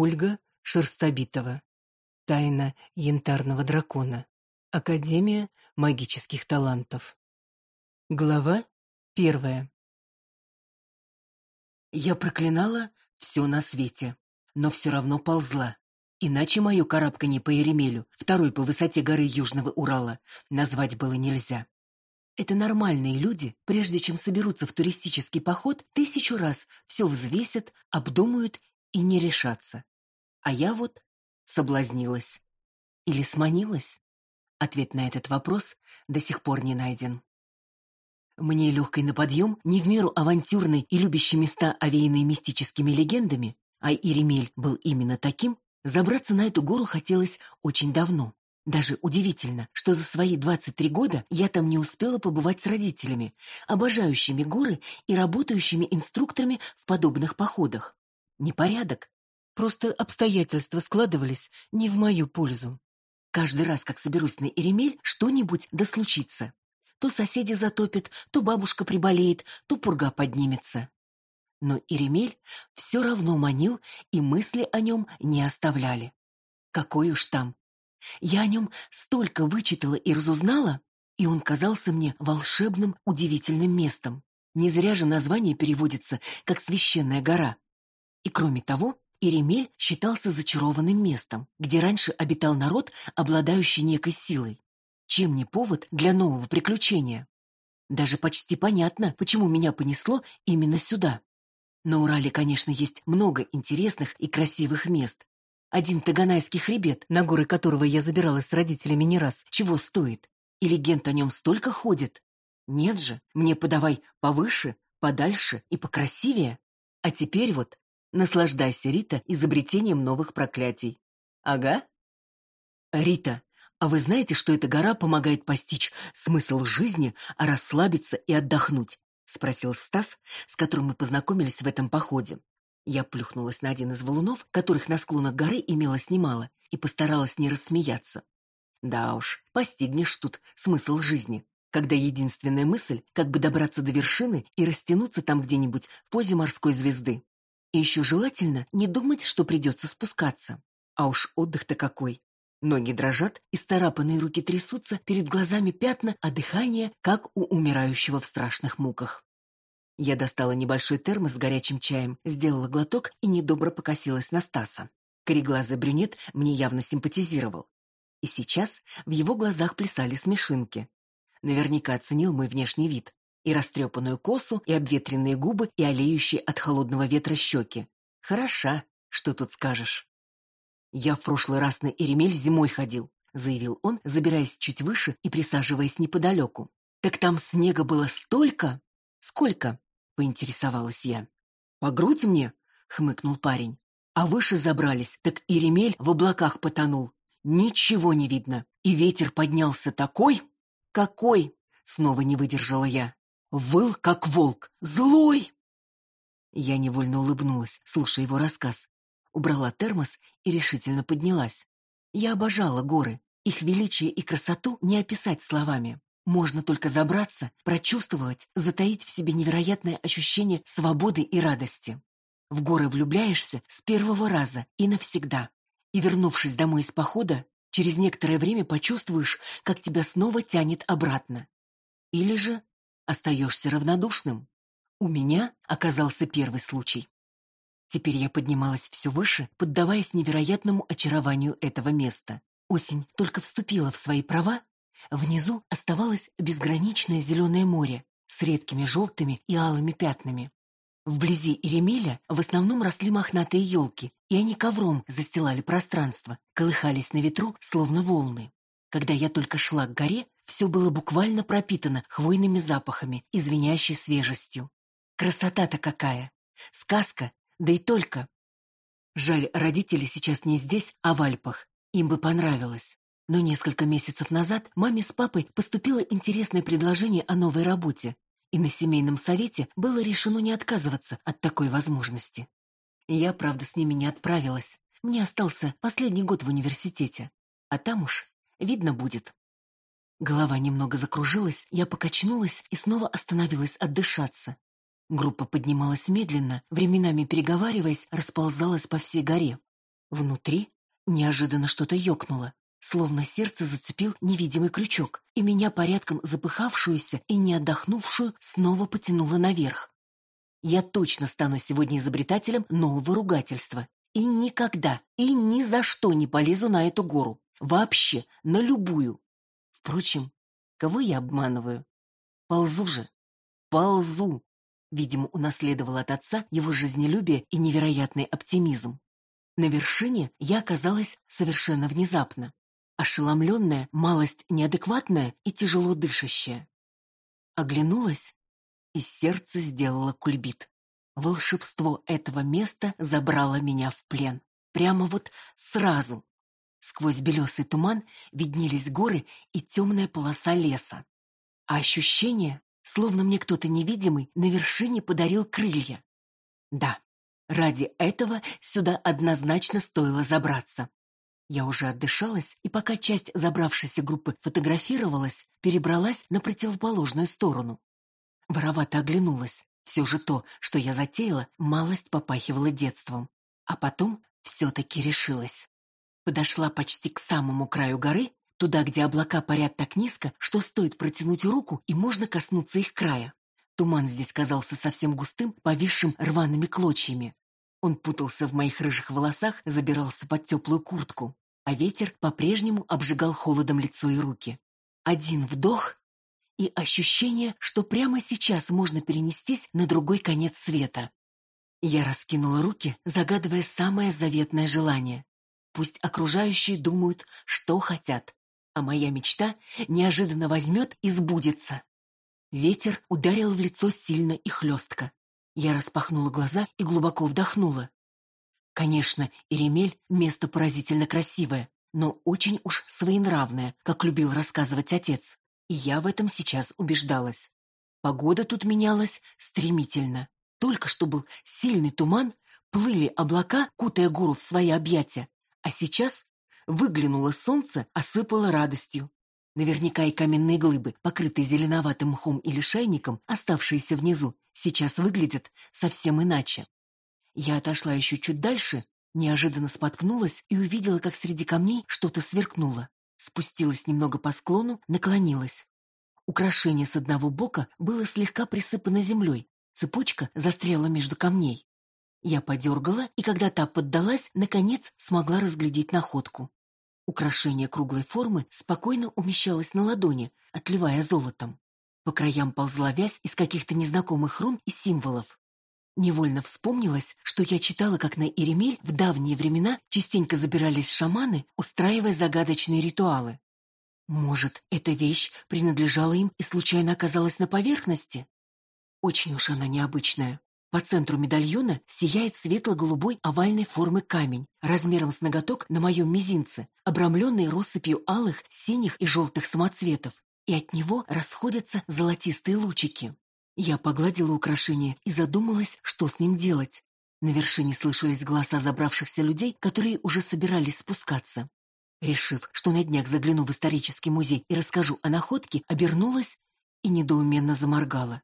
Ольга Шерстобитова. Тайна янтарного дракона. Академия магических талантов. Глава первая. Я проклинала все на свете, но все равно ползла. Иначе мое карабканье по Еремелю, второй по высоте горы Южного Урала, назвать было нельзя. Это нормальные люди, прежде чем соберутся в туристический поход, тысячу раз все взвесят, обдумают и не решатся. А я вот соблазнилась. Или сманилась? Ответ на этот вопрос до сих пор не найден. Мне легкой на подъем, не в меру авантюрной и любящей места, овеянной мистическими легендами, а Иремель был именно таким, забраться на эту гору хотелось очень давно. Даже удивительно, что за свои 23 года я там не успела побывать с родителями, обожающими горы и работающими инструкторами в подобных походах. Непорядок. Просто обстоятельства складывались не в мою пользу. Каждый раз, как соберусь на Иремель, что-нибудь да случится. То соседи затопят, то бабушка приболеет, то пурга поднимется. Но Иремель все равно манил, и мысли о нем не оставляли. Какой уж там, я о нем столько вычитала и разузнала, и он казался мне волшебным, удивительным местом. Не зря же название переводится как «священная гора». И кроме того, Иремель считался зачарованным местом, где раньше обитал народ, обладающий некой силой. Чем не повод для нового приключения? Даже почти понятно, почему меня понесло именно сюда. На Урале, конечно, есть много интересных и красивых мест, один Таганайский хребет, на горы которого я забиралась с родителями не раз, чего стоит? И легенд о нем столько ходит. Нет же, мне подавай повыше, подальше и покрасивее. А теперь вот наслаждайся, Рита, изобретением новых проклятий. Ага. Рита, а вы знаете, что эта гора помогает постичь смысл жизни, а расслабиться и отдохнуть? Спросил Стас, с которым мы познакомились в этом походе. Я плюхнулась на один из валунов, которых на склонах горы имелось немало, и постаралась не рассмеяться. Да уж, постигнешь тут смысл жизни, когда единственная мысль — как бы добраться до вершины и растянуться там где-нибудь в позе морской звезды. И еще желательно не думать, что придется спускаться. А уж отдых-то какой! Ноги дрожат, и старапанные руки трясутся, перед глазами пятна, а дыхание, как у умирающего в страшных муках. Я достала небольшой термос с горячим чаем, сделала глоток и недобро покосилась на Стаса. Кореглазый брюнет мне явно симпатизировал. И сейчас в его глазах плясали смешинки. Наверняка оценил мой внешний вид. И растрепанную косу, и обветренные губы, и олеющие от холодного ветра щеки. Хороша, что тут скажешь. «Я в прошлый раз на Эремель зимой ходил», — заявил он, забираясь чуть выше и присаживаясь неподалеку. «Так там снега было столько!» «Сколько?» поинтересовалась я. «По грудь мне?» — хмыкнул парень. «А выше забрались, так и в облаках потонул. Ничего не видно. И ветер поднялся такой...» «Какой?» — снова не выдержала я. «Выл, как волк. Злой!» Я невольно улыбнулась, слушая его рассказ. Убрала термос и решительно поднялась. Я обожала горы. Их величие и красоту не описать словами. Можно только забраться, прочувствовать, затаить в себе невероятное ощущение свободы и радости. В горы влюбляешься с первого раза и навсегда. И, вернувшись домой из похода, через некоторое время почувствуешь, как тебя снова тянет обратно. Или же остаешься равнодушным. У меня оказался первый случай. Теперь я поднималась все выше, поддаваясь невероятному очарованию этого места. Осень только вступила в свои права, Внизу оставалось безграничное зеленое море с редкими желтыми и алыми пятнами. Вблизи Иремиля в основном росли мохнатые елки, и они ковром застилали пространство, колыхались на ветру, словно волны. Когда я только шла к горе, все было буквально пропитано хвойными запахами и звенящей свежестью. Красота-то какая! Сказка, да и только! Жаль, родители сейчас не здесь, а в Альпах. Им бы понравилось. Но несколько месяцев назад маме с папой поступило интересное предложение о новой работе, и на семейном совете было решено не отказываться от такой возможности. Я, правда, с ними не отправилась. Мне остался последний год в университете. А там уж видно будет. Голова немного закружилась, я покачнулась и снова остановилась отдышаться. Группа поднималась медленно, временами переговариваясь, расползалась по всей горе. Внутри неожиданно что-то ёкнуло, словно сердце зацепил невидимый крючок, и меня порядком запыхавшуюся и не отдохнувшую снова потянуло наверх. Я точно стану сегодня изобретателем нового ругательства. И никогда, и ни за что не полезу на эту гору. Вообще, на любую. Впрочем, кого я обманываю? Ползу же. Ползу. Видимо, унаследовал от отца его жизнелюбие и невероятный оптимизм. На вершине я оказалась совершенно внезапно. Ошеломленная, малость неадекватная и тяжело дышащая. Оглянулась, и сердце сделало кульбит. Волшебство этого места забрало меня в плен. Прямо вот сразу. Сквозь белесый туман виднелись горы и темная полоса леса. А ощущение, словно мне кто-то невидимый на вершине подарил крылья. Да, ради этого сюда однозначно стоило забраться. Я уже отдышалась, и пока часть забравшейся группы фотографировалась, перебралась на противоположную сторону. Воровато оглянулась. Все же то, что я затеяла, малость попахивала детством. А потом все-таки решилась. Подошла почти к самому краю горы, туда, где облака парят так низко, что стоит протянуть руку, и можно коснуться их края. Туман здесь казался совсем густым, повисшим рваными клочьями. Он путался в моих рыжих волосах, забирался под теплую куртку, а ветер по-прежнему обжигал холодом лицо и руки. Один вдох, и ощущение, что прямо сейчас можно перенестись на другой конец света. Я раскинула руки, загадывая самое заветное желание. Пусть окружающие думают, что хотят, а моя мечта неожиданно возьмет и сбудется. Ветер ударил в лицо сильно и хлестко. Я распахнула глаза и глубоко вдохнула. Конечно, Иремель — место поразительно красивое, но очень уж своенравное, как любил рассказывать отец. И я в этом сейчас убеждалась. Погода тут менялась стремительно. Только что был сильный туман, плыли облака, кутая гору в свои объятия. А сейчас выглянуло солнце, осыпало радостью. Наверняка и каменные глыбы, покрытые зеленоватым мхом или шайником, оставшиеся внизу, сейчас выглядят совсем иначе. Я отошла еще чуть дальше, неожиданно споткнулась и увидела, как среди камней что-то сверкнуло спустилась немного по склону, наклонилась. Украшение с одного бока было слегка присыпано землей, цепочка застряла между камней. Я подергала, и когда та поддалась, наконец смогла разглядеть находку. Украшение круглой формы спокойно умещалось на ладони, отливая золотом. По краям ползла вязь из каких-то незнакомых рун и символов. Невольно вспомнилось, что я читала, как на Иремель в давние времена частенько забирались шаманы, устраивая загадочные ритуалы. Может, эта вещь принадлежала им и случайно оказалась на поверхности? Очень уж она необычная. По центру медальона сияет светло-голубой овальной формы камень, размером с ноготок на моем мизинце, обрамленный россыпью алых, синих и желтых самоцветов, и от него расходятся золотистые лучики. Я погладила украшение и задумалась, что с ним делать. На вершине слышались голоса забравшихся людей, которые уже собирались спускаться. Решив, что на днях загляну в исторический музей и расскажу о находке, обернулась и недоуменно заморгала.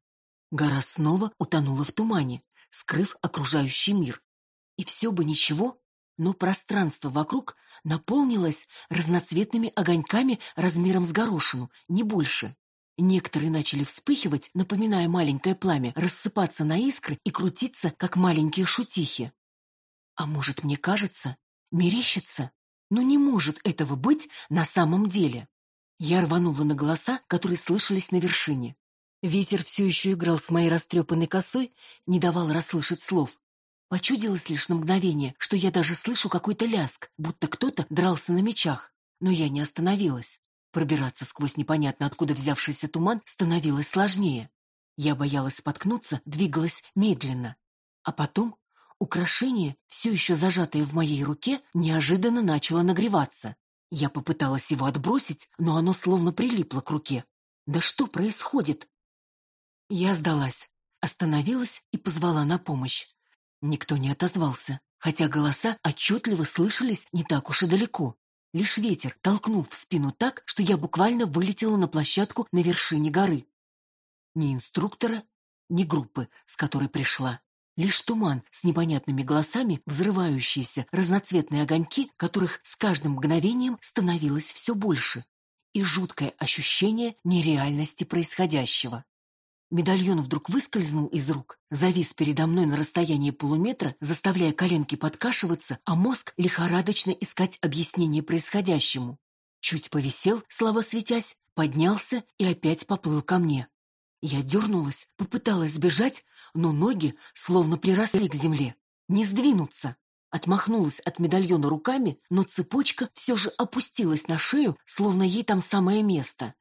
Гора снова утонула в тумане, скрыв окружающий мир. И все бы ничего, но пространство вокруг наполнилось разноцветными огоньками размером с горошину, не больше. Некоторые начали вспыхивать, напоминая маленькое пламя, рассыпаться на искры и крутиться, как маленькие шутихи. А может, мне кажется, мерещится? Но не может этого быть на самом деле. Я рванула на голоса, которые слышались на вершине. Ветер все еще играл с моей растрепанной косой, не давал расслышать слов. Почудилось лишь на мгновение, что я даже слышу какой-то ляск, будто кто-то дрался на мечах. Но я не остановилась. Пробираться сквозь непонятно откуда взявшийся туман становилось сложнее. Я боялась споткнуться, двигалась медленно. А потом украшение, все еще зажатое в моей руке, неожиданно начало нагреваться. Я попыталась его отбросить, но оно словно прилипло к руке. Да что происходит? Я сдалась, остановилась и позвала на помощь. Никто не отозвался, хотя голоса отчетливо слышались не так уж и далеко. Лишь ветер толкнул в спину так, что я буквально вылетела на площадку на вершине горы. Ни инструктора, ни группы, с которой пришла. Лишь туман с непонятными голосами, взрывающиеся разноцветные огоньки, которых с каждым мгновением становилось все больше, и жуткое ощущение нереальности происходящего. Медальон вдруг выскользнул из рук, завис передо мной на расстоянии полуметра, заставляя коленки подкашиваться, а мозг лихорадочно искать объяснение происходящему. Чуть повисел, слабо светясь, поднялся и опять поплыл ко мне. Я дернулась, попыталась сбежать, но ноги словно приросли к земле. Не сдвинуться. Отмахнулась от медальона руками, но цепочка все же опустилась на шею, словно ей там самое место.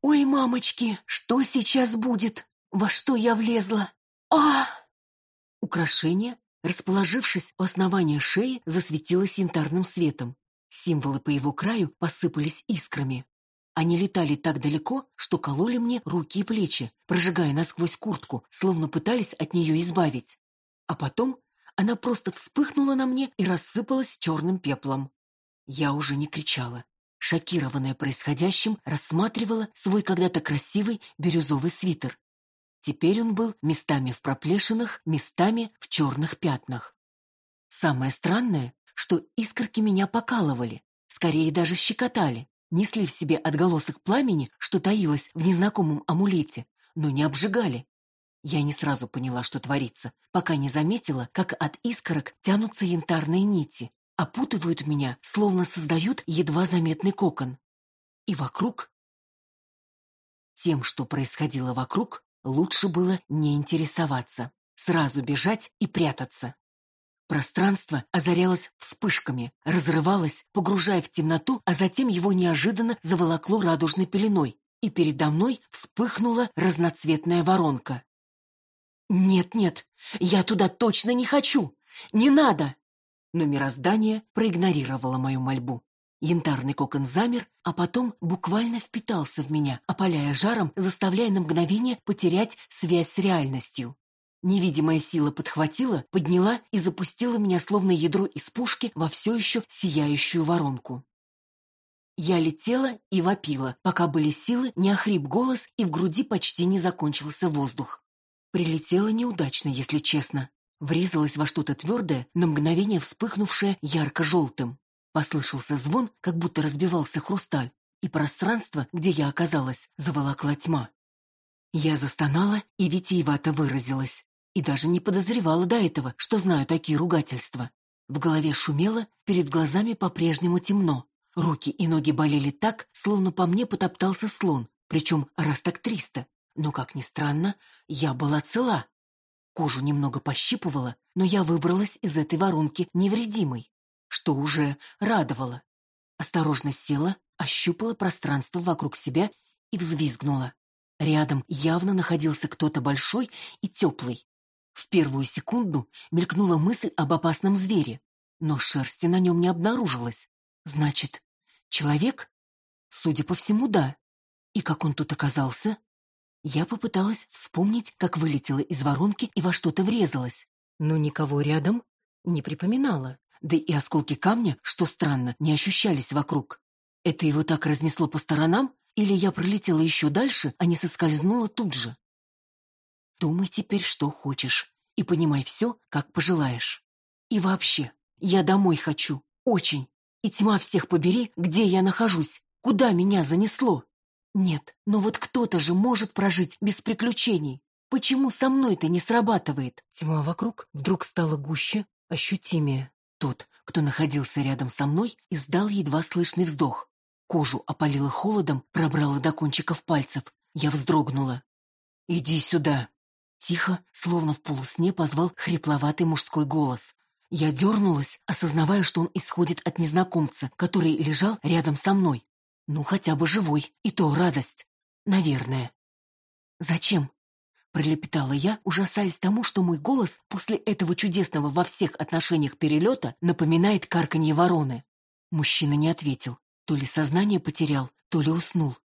«Ой, мамочки, что сейчас будет?» Во что я влезла? А! Украшение, расположившись у основания шеи, засветилось янтарным светом. Символы по его краю посыпались искрами. Они летали так далеко, что кололи мне руки и плечи, прожигая насквозь куртку, словно пытались от нее избавить. А потом она просто вспыхнула на мне и рассыпалась черным пеплом. Я уже не кричала. Шокированная происходящим, рассматривала свой когда-то красивый бирюзовый свитер. Теперь он был местами в проплешинах, местами в черных пятнах. Самое странное, что искорки меня покалывали, скорее даже щекотали, несли в себе отголосок пламени, что таилось в незнакомом амулете, но не обжигали. Я не сразу поняла, что творится, пока не заметила, как от искорок тянутся янтарные нити, опутывают меня, словно создают едва заметный кокон. И вокруг... Тем, что происходило вокруг, Лучше было не интересоваться, сразу бежать и прятаться. Пространство озарялось вспышками, разрывалось, погружая в темноту, а затем его неожиданно заволокло радужной пеленой, и передо мной вспыхнула разноцветная воронка. «Нет-нет, я туда точно не хочу! Не надо!» Но мироздание проигнорировало мою мольбу. Янтарный кокон замер, а потом буквально впитался в меня, опаляя жаром, заставляя на мгновение потерять связь с реальностью. Невидимая сила подхватила, подняла и запустила меня словно ядро из пушки во все еще сияющую воронку. Я летела и вопила, пока были силы, не охрип голос и в груди почти не закончился воздух. Прилетела неудачно, если честно. Врезалась во что-то твердое, на мгновение вспыхнувшее ярко-желтым. Послышался звон, как будто разбивался хрусталь, и пространство, где я оказалась, заволокла тьма. Я застонала и витиевато выразилась, и даже не подозревала до этого, что знаю такие ругательства. В голове шумело, перед глазами по-прежнему темно. Руки и ноги болели так, словно по мне потоптался слон, причем раз так триста. Но, как ни странно, я была цела. Кожу немного пощипывала, но я выбралась из этой воронки невредимой что уже радовало. Осторожно села, ощупала пространство вокруг себя и взвизгнула. Рядом явно находился кто-то большой и теплый. В первую секунду мелькнула мысль об опасном звере, но шерсти на нем не обнаружилось. Значит, человек? Судя по всему, да. И как он тут оказался? Я попыталась вспомнить, как вылетела из воронки и во что-то врезалась, но никого рядом не припоминала да и осколки камня, что странно, не ощущались вокруг. Это его так разнесло по сторонам, или я пролетела еще дальше, а не соскользнула тут же? Думай теперь, что хочешь, и понимай все, как пожелаешь. И вообще, я домой хочу, очень. И тьма всех побери, где я нахожусь, куда меня занесло. Нет, но вот кто-то же может прожить без приключений. Почему со мной-то не срабатывает? Тьма вокруг вдруг стала гуще, ощутимее. Тот, кто находился рядом со мной, издал едва слышный вздох. Кожу опалило холодом, пробрало до кончиков пальцев. Я вздрогнула. «Иди сюда!» Тихо, словно в полусне, позвал хрипловатый мужской голос. Я дернулась, осознавая, что он исходит от незнакомца, который лежал рядом со мной. Ну, хотя бы живой, и то радость. Наверное. «Зачем?» Пролепетала я, ужасаясь тому, что мой голос после этого чудесного во всех отношениях перелета напоминает карканье вороны. Мужчина не ответил. То ли сознание потерял, то ли уснул.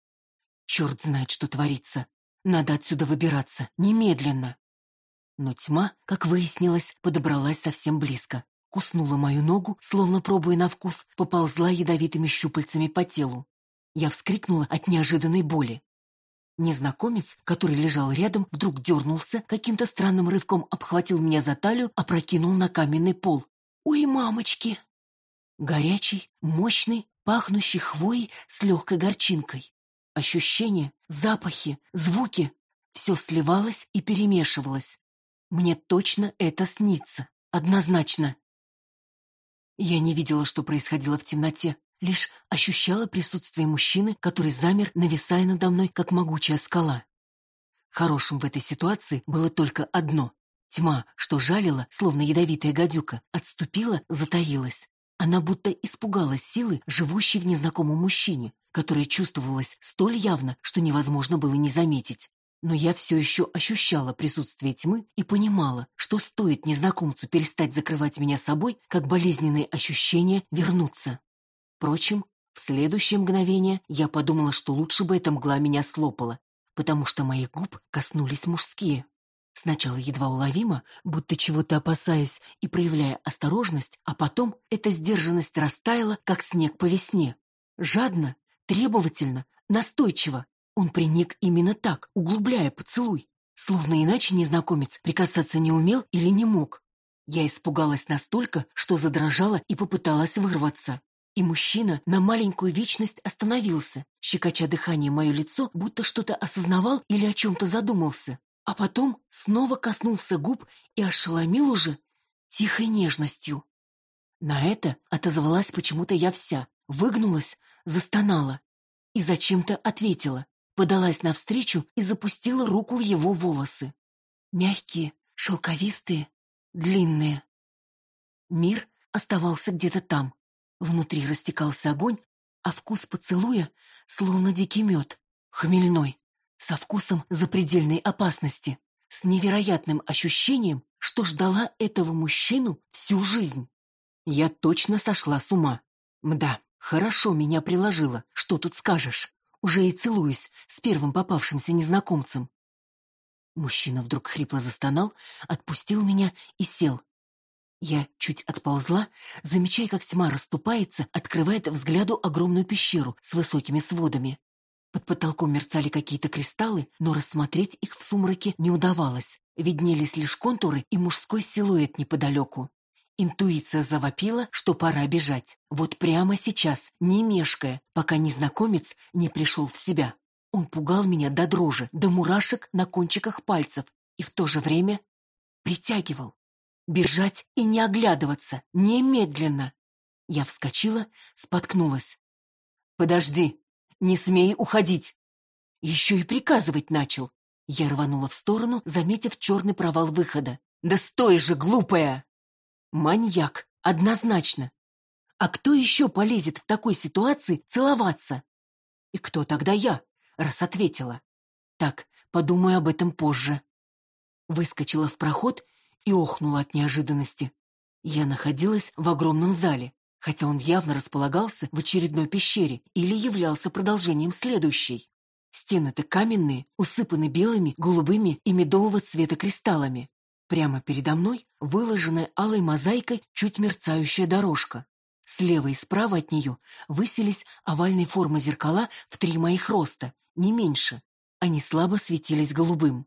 Черт знает, что творится. Надо отсюда выбираться, немедленно. Но тьма, как выяснилось, подобралась совсем близко. Куснула мою ногу, словно пробуя на вкус, поползла ядовитыми щупальцами по телу. Я вскрикнула от неожиданной боли. Незнакомец, который лежал рядом, вдруг дернулся, каким-то странным рывком обхватил меня за талию, опрокинул на каменный пол. «Ой, мамочки!» Горячий, мощный, пахнущий хвоей с легкой горчинкой. Ощущения, запахи, звуки — все сливалось и перемешивалось. Мне точно это снится. Однозначно. Я не видела, что происходило в темноте, лишь ощущала присутствие мужчины, который замер, нависая надо мной, как могучая скала. Хорошим в этой ситуации было только одно. Тьма, что жалила, словно ядовитая гадюка, отступила, затаилась. Она будто испугалась силы, живущей в незнакомом мужчине, которая чувствовалась столь явно, что невозможно было не заметить. Но я все еще ощущала присутствие тьмы и понимала, что стоит незнакомцу перестать закрывать меня собой, как болезненные ощущения вернутся. Впрочем, в следующее мгновение я подумала, что лучше бы эта мгла меня слопала, потому что моих губ коснулись мужские. Сначала едва уловимо, будто чего-то опасаясь и проявляя осторожность, а потом эта сдержанность растаяла, как снег по весне. Жадно, требовательно, настойчиво, он приник именно так, углубляя поцелуй. Словно иначе незнакомец прикасаться не умел или не мог. Я испугалась настолько, что задрожала и попыталась вырваться. И мужчина на маленькую вечность остановился, щекоча дыхание мое лицо, будто что-то осознавал или о чем-то задумался. А потом снова коснулся губ и ошеломил уже тихой нежностью. На это отозвалась почему-то я вся, выгнулась, застонала и зачем-то ответила подалась навстречу и запустила руку в его волосы. Мягкие, шелковистые, длинные. Мир оставался где-то там. Внутри растекался огонь, а вкус поцелуя словно дикий мед, хмельной, со вкусом запредельной опасности, с невероятным ощущением, что ждала этого мужчину всю жизнь. Я точно сошла с ума. Мда, хорошо меня приложила, что тут скажешь уже и целуюсь с первым попавшимся незнакомцем. Мужчина вдруг хрипло застонал, отпустил меня и сел. Я чуть отползла, замечая, как тьма расступается, открывает взгляду огромную пещеру с высокими сводами. Под потолком мерцали какие-то кристаллы, но рассмотреть их в сумраке не удавалось. Виднелись лишь контуры и мужской силуэт неподалеку. Интуиция завопила, что пора бежать. Вот прямо сейчас, не мешкая, пока незнакомец не пришел в себя. Он пугал меня до дрожи, до мурашек на кончиках пальцев и в то же время притягивал. Бежать и не оглядываться, немедленно. Я вскочила, споткнулась. «Подожди! Не смей уходить!» Еще и приказывать начал. Я рванула в сторону, заметив черный провал выхода. «Да стой же, глупая!» Маньяк, однозначно. А кто еще полезет в такой ситуации целоваться? И кто тогда я, раз ответила? Так, подумаю об этом позже. Выскочила в проход и охнула от неожиданности. Я находилась в огромном зале, хотя он явно располагался в очередной пещере или являлся продолжением следующей. Стены-то каменные, усыпаны белыми, голубыми и медового цвета кристаллами. Прямо передо мной выложенная алой мозаикой чуть мерцающая дорожка. Слева и справа от нее высились овальной формы зеркала в три моих роста, не меньше. Они слабо светились голубым.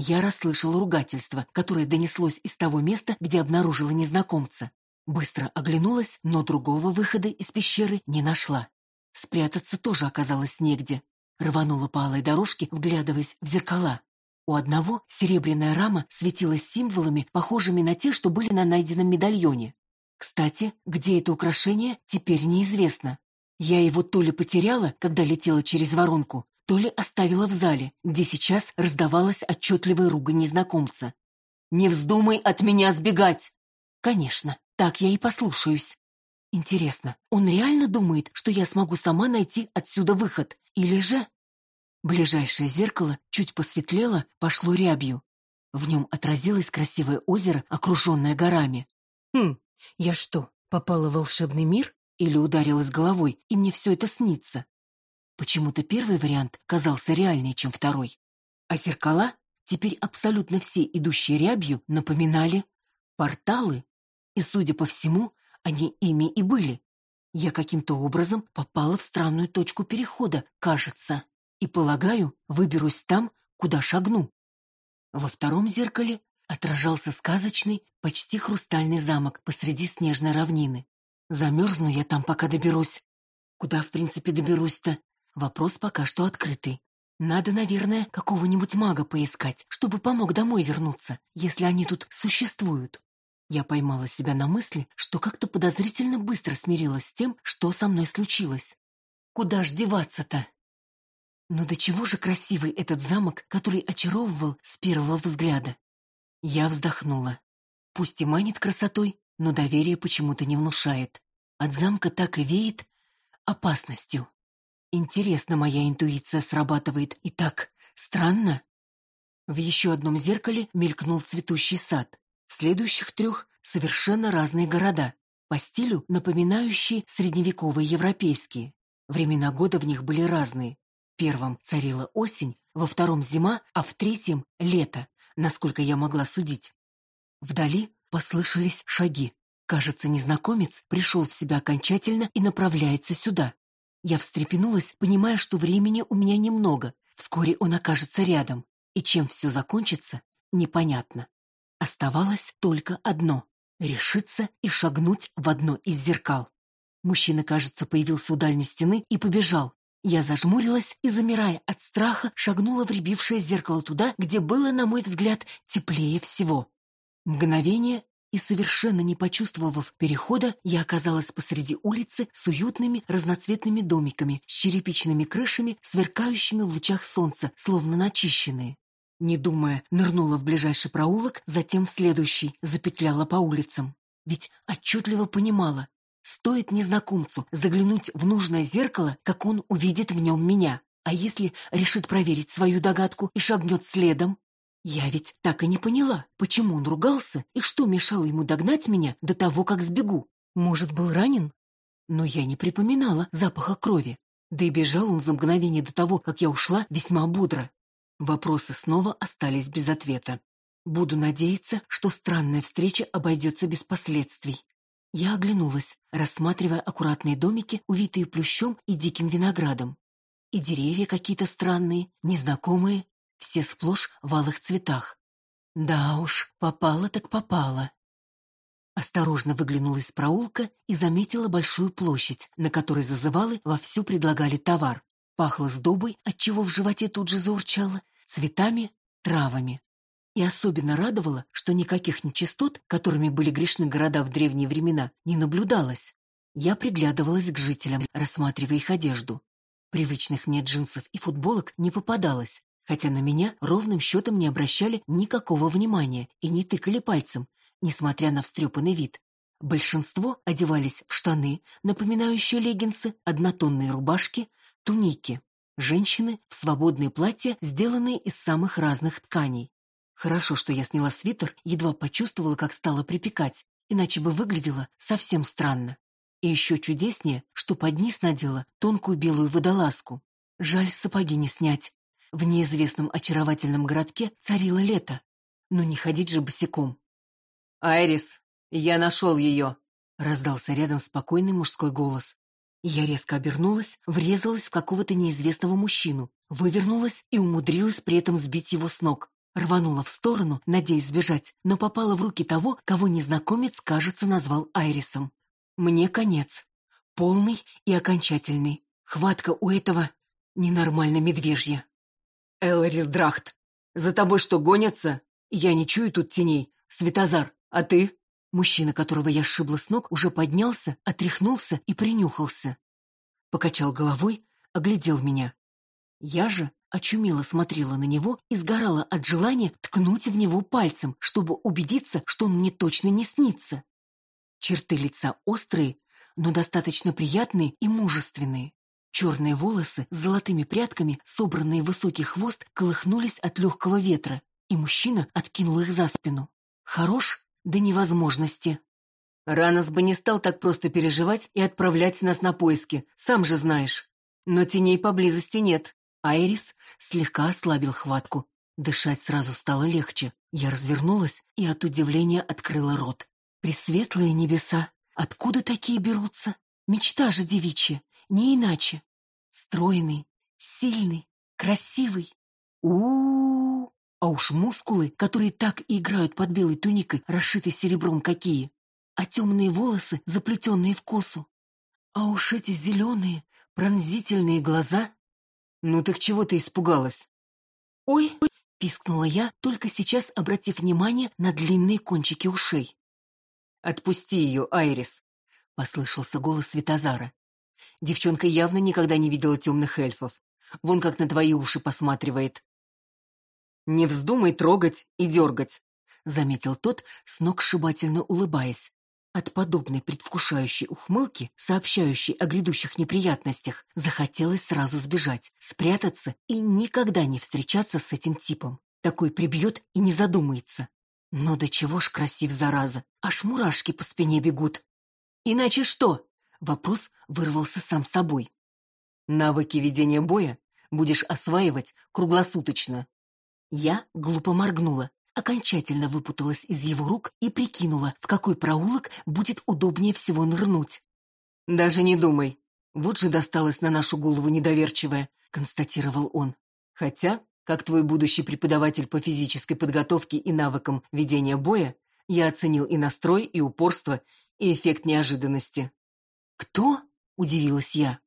Я расслышала ругательство, которое донеслось из того места, где обнаружила незнакомца. Быстро оглянулась, но другого выхода из пещеры не нашла. Спрятаться тоже оказалось негде. Рванула по алой дорожке, вглядываясь в зеркала. У одного серебряная рама светилась символами, похожими на те, что были на найденном медальоне. Кстати, где это украшение, теперь неизвестно. Я его то ли потеряла, когда летела через воронку, то ли оставила в зале, где сейчас раздавалась отчетливая ругань незнакомца. «Не вздумай от меня сбегать!» «Конечно, так я и послушаюсь». Интересно, он реально думает, что я смогу сама найти отсюда выход? Или же... Ближайшее зеркало чуть посветлело, пошло рябью. В нем отразилось красивое озеро, окруженное горами. Хм, я что, попала в волшебный мир или ударилась головой, и мне все это снится? Почему-то первый вариант казался реальнее, чем второй. А зеркала, теперь абсолютно все идущие рябью, напоминали порталы. И, судя по всему, они ими и были. Я каким-то образом попала в странную точку перехода, кажется. и, полагаю, выберусь там, куда шагну. Во втором зеркале отражался сказочный, почти хрустальный замок посреди снежной равнины. Замерзну я там, пока доберусь. Куда, в принципе, доберусь-то? Вопрос пока что открытый. Надо, наверное, какого-нибудь мага поискать, чтобы помог домой вернуться, если они тут существуют. Я поймала себя на мысли, что как-то подозрительно быстро смирилась с тем, что со мной случилось. Куда ж деваться-то? Но до чего же красивый этот замок, который очаровывал с первого взгляда? Я вздохнула. Пусть и манит красотой, но доверие почему-то не внушает. От замка так и веет опасностью. Интересно, моя интуиция срабатывает и так странно. В еще одном зеркале мелькнул цветущий сад. В следующих трех совершенно разные города, по стилю напоминающие средневековые европейские. Времена года в них были разные. В первом царила осень, во втором зима, а в третьем — лето, насколько я могла судить. Вдали послышались шаги. Кажется, незнакомец пришел в себя окончательно и направляется сюда. Я встрепенулась, понимая, что времени у меня немного. Вскоре он окажется рядом. И чем все закончится, непонятно. Оставалось только одно — решиться и шагнуть в одно из зеркал. Мужчина, кажется, появился у дальней стены и побежал. Я зажмурилась и, замирая от страха, шагнула в рябившее зеркало туда, где было, на мой взгляд, теплее всего. Мгновение, и, совершенно не почувствовав перехода, я оказалась посреди улицы с уютными разноцветными домиками, с черепичными крышами, сверкающими в лучах солнца, словно начищенные. Не думая, нырнула в ближайший проулок, затем в следующий, запетляла по улицам. Ведь отчетливо понимала, стоит незнакомцу заглянуть в нужное зеркало, как он увидит в нем меня. А если решит проверить свою догадку и шагнет следом? Я ведь так и не поняла, почему он ругался и что мешало ему догнать меня до того, как сбегу. Может, был ранен? Но я не припоминала запаха крови. Да и бежал он за мгновение до того, как я ушла, весьма бодро. Вопросы снова остались без ответа. Буду надеяться, что странная встреча обойдется без последствий. Я оглянулась, рассматривая аккуратные домики, увитые плющом и диким виноградом. И деревья какие-то странные, незнакомые, все сплошь в алых цветах. Да уж, попало так попало. Осторожно выглянула из проулка и заметила большую площадь, на которой зазывалы вовсю предлагали товар. Пахло сдобой, отчего в животе тут же заурчало, цветами, травами. И особенно радовало, что никаких нечистот, которыми были грешны города в древние времена, не наблюдалось. Я приглядывалась к жителям, рассматривая их одежду. Привычных мне джинсов и футболок не попадалось, хотя на меня ровным счетом не обращали никакого внимания и не тыкали пальцем, несмотря на встрепанный вид. Большинство одевались в штаны, напоминающие леггинсы, однотонные рубашки, туники. Женщины в свободные платья, сделанные из самых разных тканей. Хорошо, что я сняла свитер, едва почувствовала, как стало припекать, иначе бы выглядело совсем странно. И еще чудеснее, что под низ надела тонкую белую водолазку. Жаль сапоги не снять, в неизвестном очаровательном городке царило лето, но не ходить же босиком. «Айрис, я нашел ее!» — раздался рядом спокойный мужской голос. Я резко обернулась, врезалась в какого-то неизвестного мужчину, вывернулась и умудрилась при этом сбить его с ног. Рванула в сторону, надеясь сбежать, но попала в руки того, кого незнакомец, кажется, назвал Айрисом. Мне конец. Полный и окончательный. Хватка у этого ненормально медвежья. Элрис Драхт, за тобой что, гонятся? Я не чую тут теней. Светозар, а ты? Мужчина, которого я сшибла с ног, уже поднялся, отряхнулся и принюхался. Покачал головой, оглядел меня. Я же очумело смотрела на него и сгорала от желания ткнуть в него пальцем, чтобы убедиться, что он мне точно не снится. Черты лица острые, но достаточно приятные и мужественные. Черные волосы с золотыми прядками, собранные в высокий хвост, колыхнулись от легкого ветра, и мужчина откинул их за спину. Хорош до невозможности. Ранос бы не стал так просто переживать и отправлять нас на поиски, сам же знаешь. Но теней поблизости нет. Айрис слегка ослабил хватку. Дышать сразу стало легче. Я развернулась и от удивления открыла рот. Пресветлые небеса! Откуда такие берутся? Мечта же девичья! Не иначе. Стройный, сильный, красивый. у у, -у. А уж мускулы, которые так и играют под белой туникой, расшитой серебром какие. А темные волосы, заплетенные в косу. А уж эти зеленые, пронзительные глаза. Ну так чего ты испугалась? Ой, пискнула я, только сейчас обратив внимание на длинные кончики ушей. Отпусти ее, Айрис, послышался голос Светозара. Девчонка явно никогда не видела темных эльфов. Вон как на твои уши посматривает. «Не вздумай трогать и дергать», — заметил тот, с ног сшибательно улыбаясь. От подобной предвкушающей ухмылки, сообщающей о грядущих неприятностях, захотелось сразу сбежать, спрятаться и никогда не встречаться с этим типом. Такой прибьет и не задумается. Но до чего ж красив, зараза, аж мурашки по спине бегут. Иначе что? Вопрос вырвался сам собой. Навыки ведения боя будешь осваивать круглосуточно. Я глупо моргнула, окончательно выпуталась из его рук и прикинула, в какой проулок будет удобнее всего нырнуть. «Даже не думай. Вот же досталось на нашу голову недоверчивое», — констатировал он. «Хотя, как твой будущий преподаватель по физической подготовке и навыкам ведения боя, я оценил и настрой, и упорство, и эффект неожиданности». «Кто?» — удивилась я.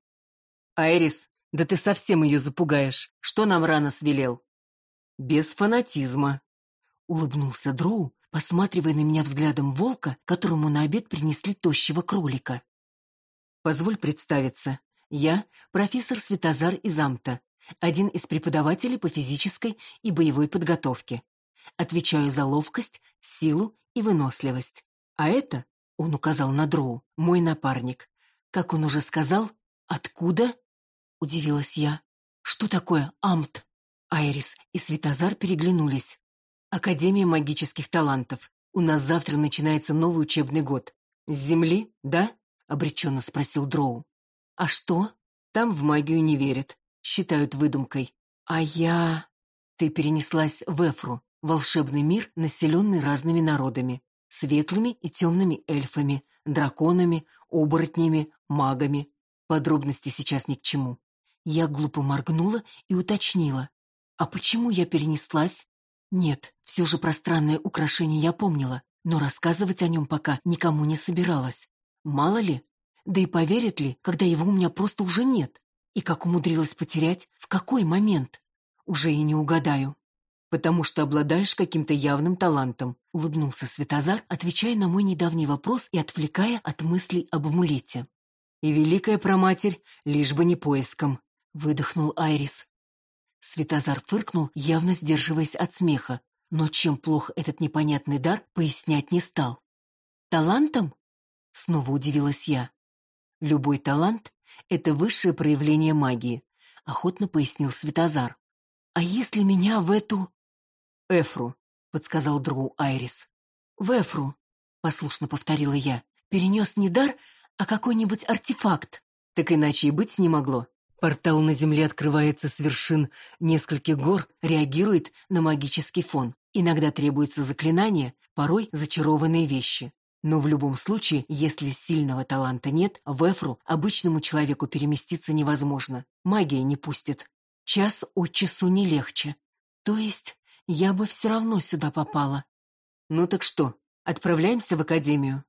«Айрис, да ты совсем ее запугаешь. Что нам рано свелел?» без фанатизма. Улыбнулся Дроу, посматривая на меня взглядом волка, которому на обед принесли тощего кролика. Позволь представиться. Я профессор Светозар из Амта, один из преподавателей по физической и боевой подготовке. Отвечаю за ловкость, силу и выносливость. А это, он указал на Дроу, мой напарник. Как он уже сказал, откуда? Удивилась я. Что такое Амт? Айрис и Светозар переглянулись. «Академия магических талантов. У нас завтра начинается новый учебный год. С земли, да?» — обреченно спросил Дроу. «А что?» «Там в магию не верят. Считают выдумкой. А я...» «Ты перенеслась в Эфру, волшебный мир, населенный разными народами. Светлыми и темными эльфами, драконами, оборотнями, магами. Подробности сейчас ни к чему». Я глупо моргнула и уточнила. А почему я перенеслась? Нет, все же про странное украшение я помнила, но рассказывать о нем пока никому не собиралась. Мало ли, да и поверят ли, когда его у меня просто уже нет? И как умудрилась потерять, в какой момент? Уже и не угадаю. «Потому что обладаешь каким-то явным талантом», — улыбнулся Светозар, отвечая на мой недавний вопрос и отвлекая от мыслей об амулете. «И великая проматерь, лишь бы не поиском», — выдохнул Айрис. Светозар фыркнул, явно сдерживаясь от смеха, но чем плох этот непонятный дар, пояснять не стал. «Талантом?» — снова удивилась я. «Любой талант — это высшее проявление магии», — охотно пояснил Светозар. «А если меня в эту...» «Эфру», — подсказал Дроу Айрис. «В Эфру», — послушно повторила я. «Перенес не дар, а какой-нибудь артефакт». Так иначе и быть не могло. Портал на Земле открывается с вершин нескольких гор, реагирует на магический фон. Иногда требуется заклинание, порой зачарованные вещи. Но в любом случае, если сильного таланта нет, в Эфру обычному человеку переместиться невозможно. Магия не пустит. Час от часу не легче. То есть я бы все равно сюда попала. Ну так что, отправляемся в академию?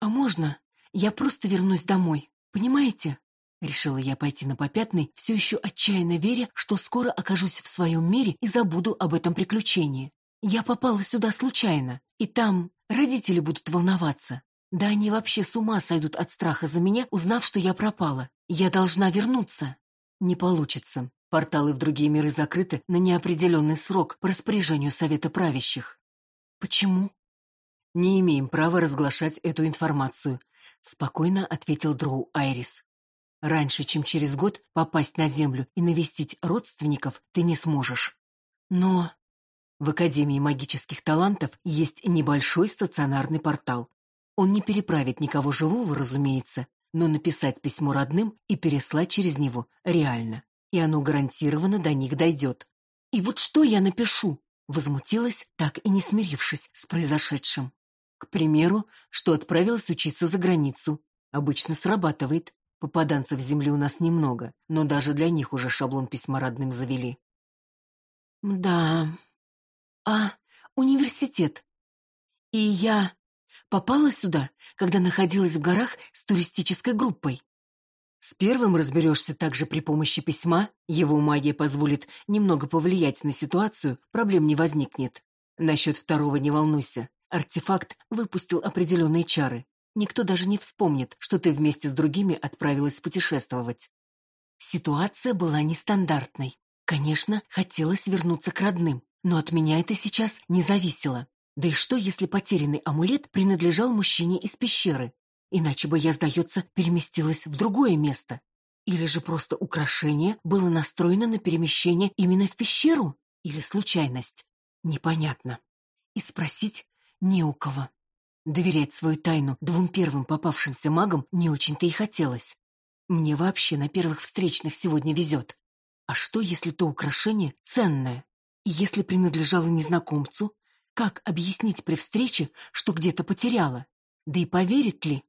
А можно? Я просто вернусь домой, понимаете? Решила я пойти на попятный, все еще отчаянно веря, что скоро окажусь в своем мире и забуду об этом приключении. Я попала сюда случайно, и там родители будут волноваться. Да они вообще с ума сойдут от страха за меня, узнав, что я пропала. Я должна вернуться. Не получится. Порталы в другие миры закрыты на неопределенный срок по распоряжению Совета правящих. Почему? Не имеем права разглашать эту информацию, спокойно ответил Дроу Айрис. Раньше, чем через год попасть на Землю и навестить родственников, ты не сможешь. Но в Академии магических талантов есть небольшой стационарный портал. Он не переправит никого живого, разумеется, но написать письмо родным и переслать через него реально. И оно гарантированно до них дойдет. «И вот что я напишу?» Возмутилась, так и не смирившись с произошедшим. К примеру, что отправилась учиться за границу. Обычно срабатывает. Попаданцев земли у нас немного, но даже для них уже шаблон письма родным завели. Да. А университет? И я попала сюда, когда находилась в горах с туристической группой. С первым разберешься также при помощи письма, его магия позволит немного повлиять на ситуацию, проблем не возникнет. Насчет второго не волнуйся, артефакт выпустил определенные чары. Никто даже не вспомнит, что ты вместе с другими отправилась путешествовать. Ситуация была нестандартной. Конечно, хотелось вернуться к родным, но от меня это сейчас не зависело. Да и что, если потерянный амулет принадлежал мужчине из пещеры? Иначе бы я, сдается, переместилась в другое место. Или же просто украшение было настроено на перемещение именно в пещеру? Или случайность? Непонятно. И спросить не у кого. Доверять свою тайну двум первым попавшимся магам не очень-то и хотелось. Мне вообще на первых встречных сегодня везет. А что, если то украшение ценное? И если принадлежало незнакомцу, как объяснить при встрече, что где-то потеряла? Да и поверит ли?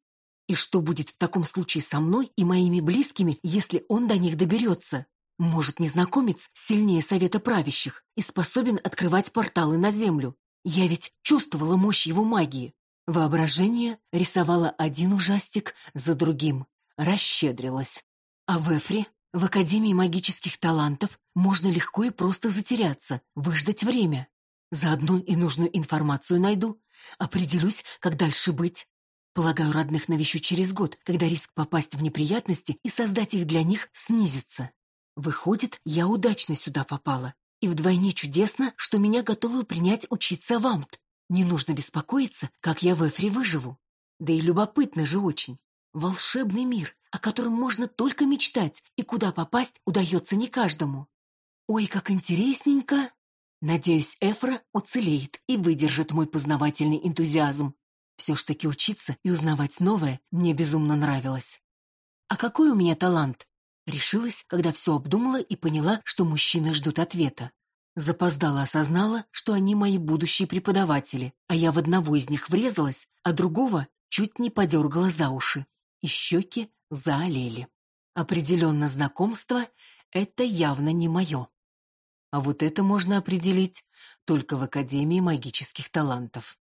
И что будет в таком случае со мной и моими близкими, если он до них доберется? Может, незнакомец сильнее совета правящих и способен открывать порталы на землю? Я ведь чувствовала мощь его магии. Воображение рисовало один ужастик за другим, расщедрилось. А в Эфре, в Академии магических талантов, можно легко и просто затеряться, выждать время. Заодно и нужную информацию найду, определюсь, как дальше быть. Полагаю, родных навещу через год, когда риск попасть в неприятности и создать их для них снизится. Выходит, я удачно сюда попала. И вдвойне чудесно, что меня готовы принять учиться в Амт. Не нужно беспокоиться, как я в Эфре выживу. Да и любопытно же очень. Волшебный мир, о котором можно только мечтать, и куда попасть удается не каждому. Ой, как интересненько! Надеюсь, Эфра уцелеет и выдержит мой познавательный энтузиазм. Все ж таки учиться и узнавать новое мне безумно нравилось. А какой у меня талант? Решилась, когда все обдумала и поняла, что мужчины ждут ответа. Запоздала осознала, что они мои будущие преподаватели, а я в одного из них врезалась, а другого чуть не подергала за уши. И щеки заолели. Определенно знакомство — это явно не мое. А вот это можно определить только в Академии магических талантов.